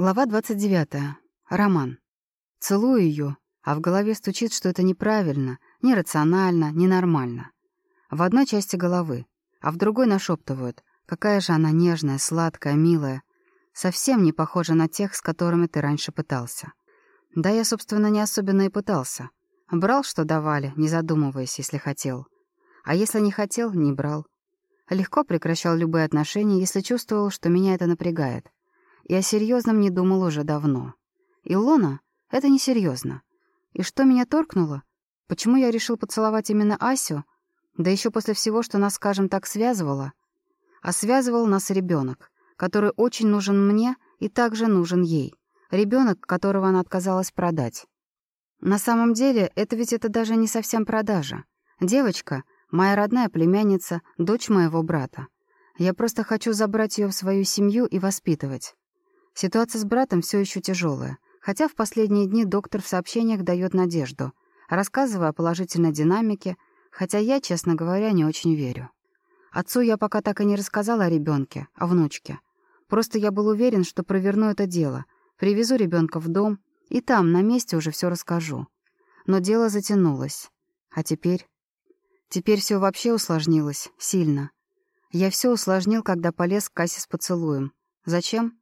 Глава 29. Роман. Целую ее, а в голове стучит, что это неправильно, нерационально, ненормально. В одной части головы, а в другой нашептывают, какая же она нежная, сладкая, милая. Совсем не похожа на тех, с которыми ты раньше пытался. Да я, собственно, не особенно и пытался. Брал, что давали, не задумываясь, если хотел. А если не хотел, не брал. Легко прекращал любые отношения, если чувствовал, что меня это напрягает. И о серьезном не думал уже давно. Илона — это несерьезно. И что меня торкнуло? Почему я решил поцеловать именно Асю? Да еще после всего, что нас, скажем так, связывало. А связывал нас ребенок, который очень нужен мне и также нужен ей. Ребенок, которого она отказалась продать. На самом деле, это ведь это даже не совсем продажа. Девочка — моя родная племянница, дочь моего брата. Я просто хочу забрать ее в свою семью и воспитывать. Ситуация с братом все еще тяжелая, хотя в последние дни доктор в сообщениях дает надежду, рассказывая о положительной динамике, хотя я, честно говоря, не очень верю. Отцу я пока так и не рассказала о ребенке, о внучке. Просто я был уверен, что проверну это дело, привезу ребенка в дом, и там, на месте, уже все расскажу. Но дело затянулось. А теперь? Теперь все вообще усложнилось, сильно. Я все усложнил, когда полез к кассе с поцелуем. Зачем?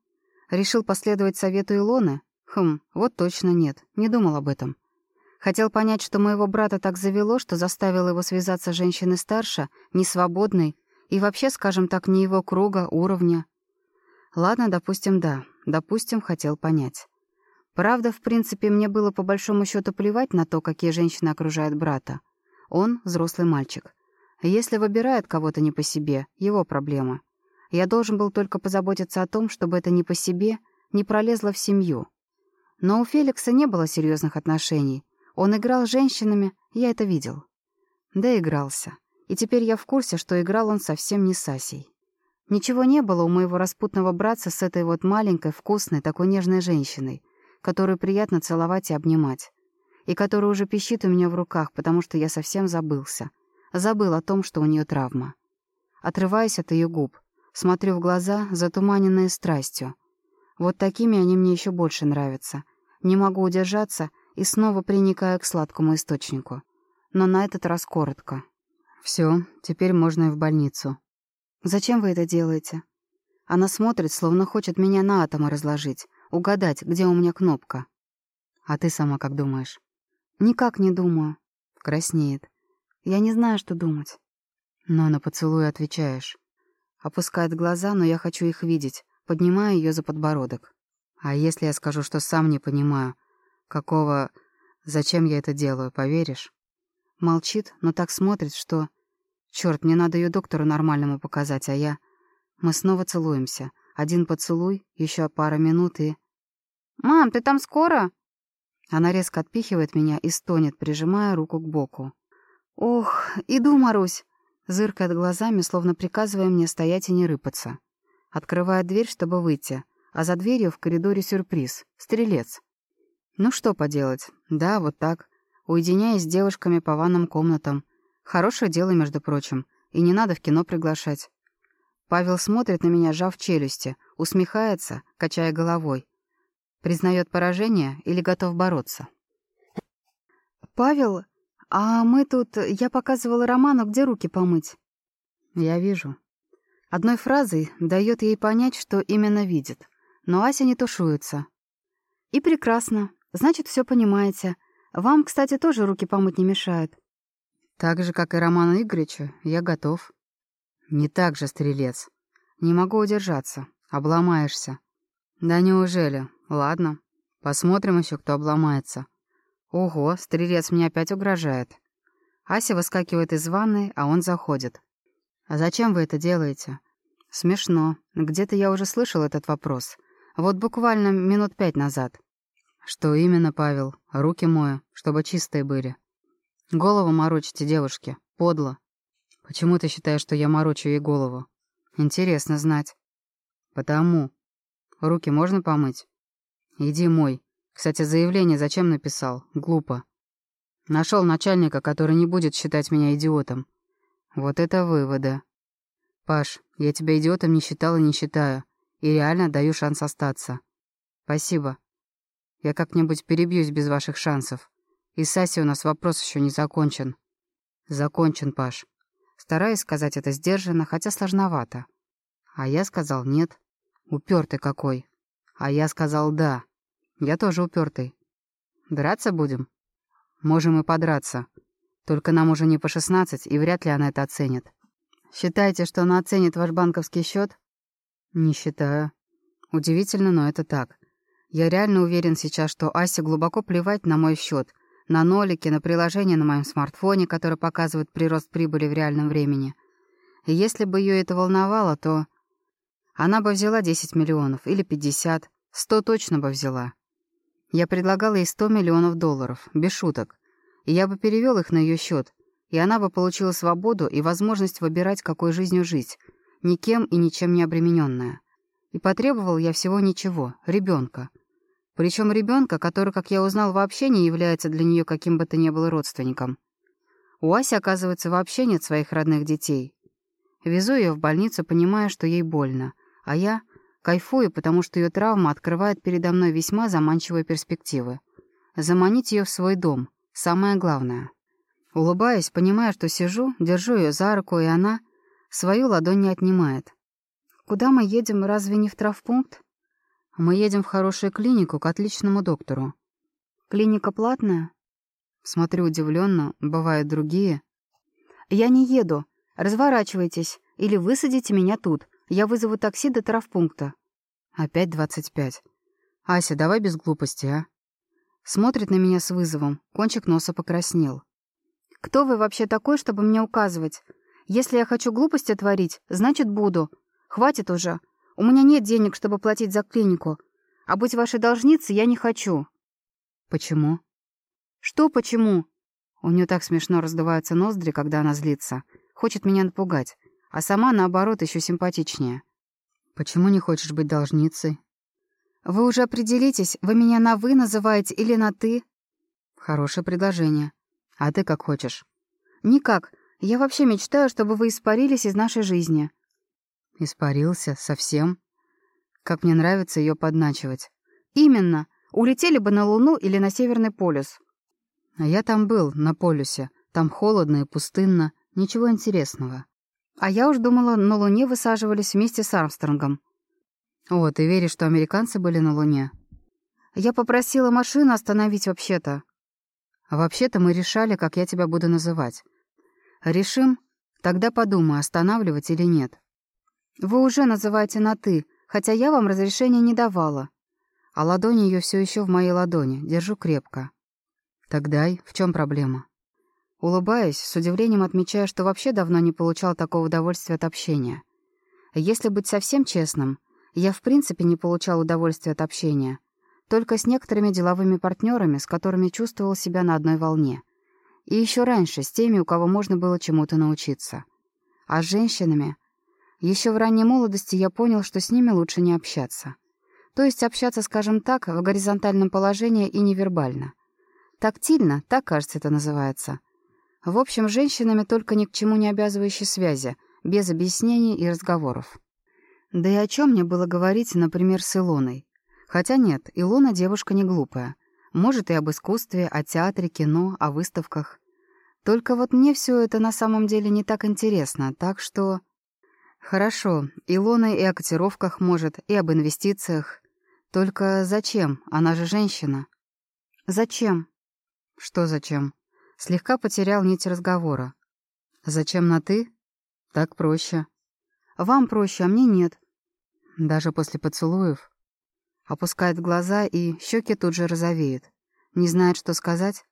Решил последовать совету Илоны? Хм, вот точно нет, не думал об этом. Хотел понять, что моего брата так завело, что заставил его связаться с женщиной старше, несвободной, и вообще, скажем так, не его круга, уровня. Ладно, допустим, да. Допустим, хотел понять. Правда, в принципе, мне было по большому счету плевать на то, какие женщины окружают брата. Он — взрослый мальчик. Если выбирает кого-то не по себе, его проблема. Я должен был только позаботиться о том, чтобы это не по себе, не пролезло в семью. Но у Феликса не было серьезных отношений. Он играл с женщинами, я это видел. Да игрался. И теперь я в курсе, что играл он совсем не с Асей. Ничего не было у моего распутного братца с этой вот маленькой, вкусной, такой нежной женщиной, которую приятно целовать и обнимать, и которая уже пищит у меня в руках, потому что я совсем забылся. Забыл о том, что у нее травма. Отрываясь от ее губ, Смотрю в глаза, затуманенные страстью. Вот такими они мне еще больше нравятся. Не могу удержаться и снова приникаю к сладкому источнику. Но на этот раз коротко. Все, теперь можно и в больницу. Зачем вы это делаете? Она смотрит, словно хочет меня на атомы разложить, угадать, где у меня кнопка. А ты сама как думаешь? Никак не думаю. Краснеет. Я не знаю, что думать. Но на поцелуй отвечаешь. Опускает глаза, но я хочу их видеть. Поднимаю ее за подбородок. А если я скажу, что сам не понимаю, какого... Зачем я это делаю, поверишь? Молчит, но так смотрит, что... Черт, мне надо ее доктору нормальному показать, а я... Мы снова целуемся. Один поцелуй, еще пара минут и... «Мам, ты там скоро?» Она резко отпихивает меня и стонет, прижимая руку к боку. «Ох, иду, Марусь!» Зыркает глазами, словно приказывая мне стоять и не рыпаться. Открывает дверь, чтобы выйти, а за дверью в коридоре сюрприз — стрелец. Ну что поделать, да, вот так, уединяясь с девушками по ванным комнатам. Хорошее дело, между прочим, и не надо в кино приглашать. Павел смотрит на меня, сжав челюсти, усмехается, качая головой. Признает поражение или готов бороться? «Павел, «А мы тут... Я показывала Роману, где руки помыть». «Я вижу». Одной фразой дает ей понять, что именно видит. Но Ася не тушуется. «И прекрасно. Значит, все понимаете. Вам, кстати, тоже руки помыть не мешают». «Так же, как и Роману Игоревичу, я готов». «Не так же, стрелец. Не могу удержаться. Обломаешься». «Да неужели? Ладно. Посмотрим еще, кто обломается». Ого, стрелец мне опять угрожает. Ася выскакивает из ванны, а он заходит. «А зачем вы это делаете?» «Смешно. Где-то я уже слышал этот вопрос. Вот буквально минут пять назад». «Что именно, Павел? Руки мою, чтобы чистые были». «Голову морочите девушке. Подло». «Почему ты считаешь, что я морочу ей голову?» «Интересно знать». «Потому. Руки можно помыть?» «Иди мой. Кстати, заявление зачем написал? Глупо. Нашел начальника, который не будет считать меня идиотом. Вот это выводы. Паш, я тебя идиотом не считал и не считаю. И реально даю шанс остаться. Спасибо. Я как-нибудь перебьюсь без ваших шансов. И с у нас вопрос еще не закончен. Закончен, Паш. Стараюсь сказать это сдержанно, хотя сложновато. А я сказал нет. Упертый какой. А я сказал да. Я тоже упертый. Драться будем? Можем и подраться. Только нам уже не по 16, и вряд ли она это оценит. Считаете, что она оценит ваш банковский счет? Не считаю. Удивительно, но это так. Я реально уверен сейчас, что Асе глубоко плевать на мой счет, на нолики, на приложение на моем смартфоне, которое показывает прирост прибыли в реальном времени. И если бы ее это волновало, то... Она бы взяла 10 миллионов или 50, 100 точно бы взяла. Я предлагала ей 100 миллионов долларов, без шуток. И я бы перевел их на ее счет, и она бы получила свободу и возможность выбирать, какой жизнью жить, никем и ничем не обремененная. И потребовал я всего ничего — ребенка. Причем ребенка, который, как я узнал, вообще не является для нее каким бы то ни было родственником. У Аси, оказывается, вообще нет своих родных детей. Везу ее в больницу, понимая, что ей больно, а я Кайфую, потому что ее травма открывает передо мной весьма заманчивые перспективы. Заманить ее в свой дом — самое главное. Улыбаясь, понимая, что сижу, держу ее за руку, и она свою ладонь не отнимает. «Куда мы едем, разве не в травпункт?» «Мы едем в хорошую клинику к отличному доктору». «Клиника платная?» Смотрю удивленно, бывают другие. «Я не еду. Разворачивайтесь, или высадите меня тут. Я вызову такси до травпункта. Опять двадцать пять. Ася, давай без глупости, а? Смотрит на меня с вызовом, кончик носа покраснел. Кто вы вообще такой, чтобы мне указывать? Если я хочу глупости творить, значит буду. Хватит уже. У меня нет денег, чтобы платить за клинику. А быть вашей должницей я не хочу. Почему? Что почему? У нее так смешно раздуваются ноздри, когда она злится. Хочет меня напугать а сама, наоборот, еще симпатичнее. Почему не хочешь быть должницей? Вы уже определитесь, вы меня на «вы» называете или на «ты»? Хорошее предложение. А ты как хочешь? Никак. Я вообще мечтаю, чтобы вы испарились из нашей жизни. Испарился? Совсем? Как мне нравится ее подначивать. Именно. Улетели бы на Луну или на Северный полюс. А я там был, на полюсе. Там холодно и пустынно. Ничего интересного. А я уж думала, на Луне высаживались вместе с Армстронгом. О, ты веришь, что американцы были на Луне? Я попросила машину остановить вообще-то. Вообще-то мы решали, как я тебя буду называть. Решим? Тогда подумай, останавливать или нет. Вы уже называете на «ты», хотя я вам разрешения не давала. А ладонь ее все еще в моей ладони, держу крепко. Так дай, в чем проблема? Улыбаясь, с удивлением отмечая, что вообще давно не получал такого удовольствия от общения. Если быть совсем честным, я в принципе не получал удовольствия от общения. Только с некоторыми деловыми партнерами, с которыми чувствовал себя на одной волне. И еще раньше с теми, у кого можно было чему-то научиться. А с женщинами... Еще в ранней молодости я понял, что с ними лучше не общаться. То есть общаться, скажем так, в горизонтальном положении и невербально. Тактильно, так, кажется, это называется — в общем, женщинами только ни к чему не обязывающие связи, без объяснений и разговоров. Да и о чем мне было говорить, например, с Илоной? Хотя нет, Илона девушка не глупая. Может и об искусстве, о театре, кино, о выставках. Только вот мне все это на самом деле не так интересно, так что... Хорошо, Илона и о котировках может, и об инвестициях. Только зачем? Она же женщина. Зачем? Что зачем? Слегка потерял нить разговора. «Зачем на «ты»?» «Так проще». «Вам проще, а мне нет». «Даже после поцелуев?» Опускает глаза, и щеки тут же розовеют. Не знает, что сказать.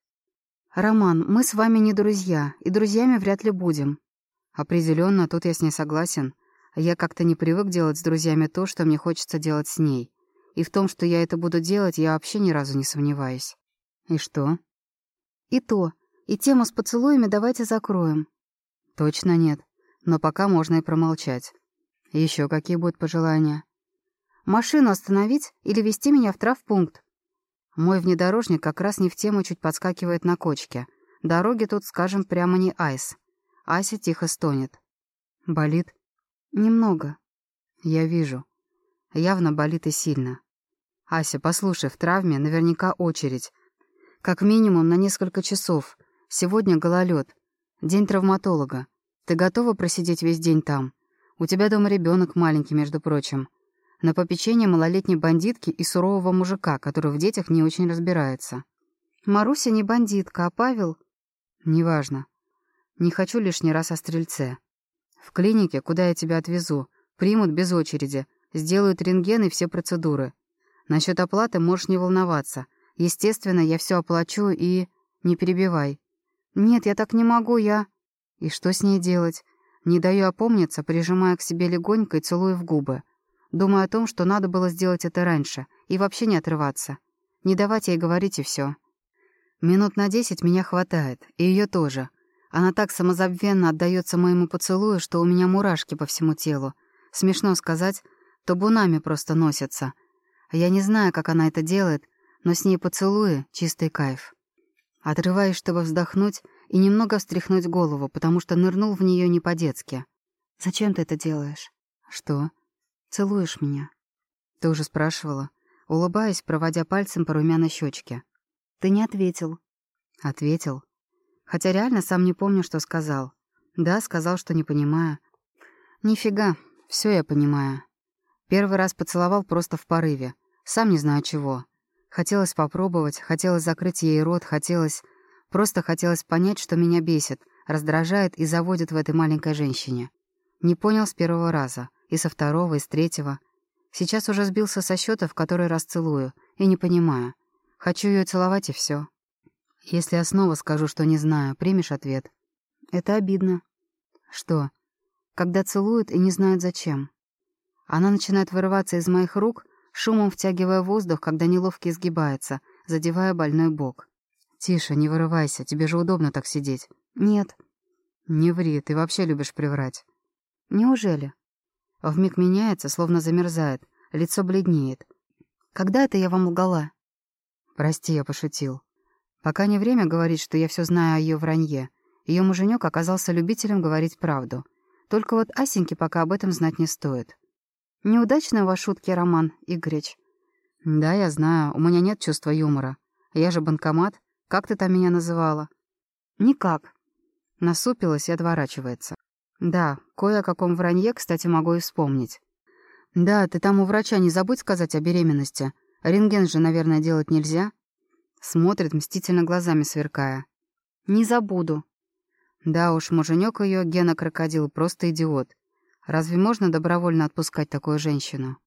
«Роман, мы с вами не друзья, и друзьями вряд ли будем». Определенно, тут я с ней согласен. Я как-то не привык делать с друзьями то, что мне хочется делать с ней. И в том, что я это буду делать, я вообще ни разу не сомневаюсь. И что? И то, и тему с поцелуями давайте закроем. Точно нет. Но пока можно и промолчать. Еще какие будут пожелания? Машину остановить или вести меня в травпункт? Мой внедорожник как раз не в тему чуть подскакивает на кочке. Дороги тут, скажем, прямо не айс. Ася тихо стонет. Болит? Немного. Я вижу. Явно болит и сильно. «Ася, послушай, в травме наверняка очередь. Как минимум на несколько часов. Сегодня гололед. День травматолога. Ты готова просидеть весь день там? У тебя дома ребенок маленький, между прочим. На попечение малолетней бандитки и сурового мужика, который в детях не очень разбирается. Маруся не бандитка, а Павел... Неважно. Не хочу лишний раз о стрельце. В клинике, куда я тебя отвезу, примут без очереди, сделают рентген и все процедуры. Насчет оплаты можешь не волноваться. Естественно, я все оплачу и... Не перебивай. Нет, я так не могу, я... И что с ней делать? Не даю опомниться, прижимая к себе легонько и целую в губы. Думаю о том, что надо было сделать это раньше, и вообще не отрываться. Не давать ей говорить и все. Минут на десять меня хватает, и ее тоже. Она так самозабвенно отдается моему поцелую, что у меня мурашки по всему телу. Смешно сказать, табунами просто носятся. Я не знаю, как она это делает, но с ней поцелуи — чистый кайф. Отрываюсь, чтобы вздохнуть и немного встряхнуть голову, потому что нырнул в нее не по-детски. «Зачем ты это делаешь?» «Что?» «Целуешь меня?» «Ты уже спрашивала?» Улыбаясь, проводя пальцем по румяной щечке. «Ты не ответил». «Ответил?» Хотя реально сам не помню, что сказал. Да, сказал, что не понимаю. Нифига, все я понимаю. Первый раз поцеловал просто в порыве. Сам не знаю чего. Хотелось попробовать, хотелось закрыть ей рот, хотелось... Просто хотелось понять, что меня бесит, раздражает и заводит в этой маленькой женщине. Не понял с первого раза. И со второго, и с третьего. Сейчас уже сбился со счета, в который раз целую. И не понимаю. Хочу ее целовать, и все. Если я снова скажу, что не знаю, примешь ответ? Это обидно. Что? Когда целуют и не знают зачем. Она начинает вырываться из моих рук, шумом втягивая воздух, когда неловко изгибается, задевая больной бок. «Тише, не вырывайся, тебе же удобно так сидеть». «Нет». «Не ври, ты вообще любишь приврать». «Неужели?» Вмиг меняется, словно замерзает, лицо бледнеет. «Когда это я вам лгала?» «Прости, я пошутил. Пока не время говорить, что я все знаю о ее вранье. Ее муженек оказался любителем говорить правду. Только вот Асеньке пока об этом знать не стоит. Неудачные у вас шутки, Роман Игоревич. Да, я знаю, у меня нет чувства юмора. Я же банкомат. Как ты там меня называла? Никак. Насупилась и отворачивается. Да, кое о каком вранье, кстати, могу и вспомнить. Да, ты там у врача не забудь сказать о беременности. Рентген же, наверное, делать нельзя. Смотрит, мстительно глазами сверкая. «Не забуду». Да уж, муженек ее, Гена Крокодил, просто идиот. Разве можно добровольно отпускать такую женщину?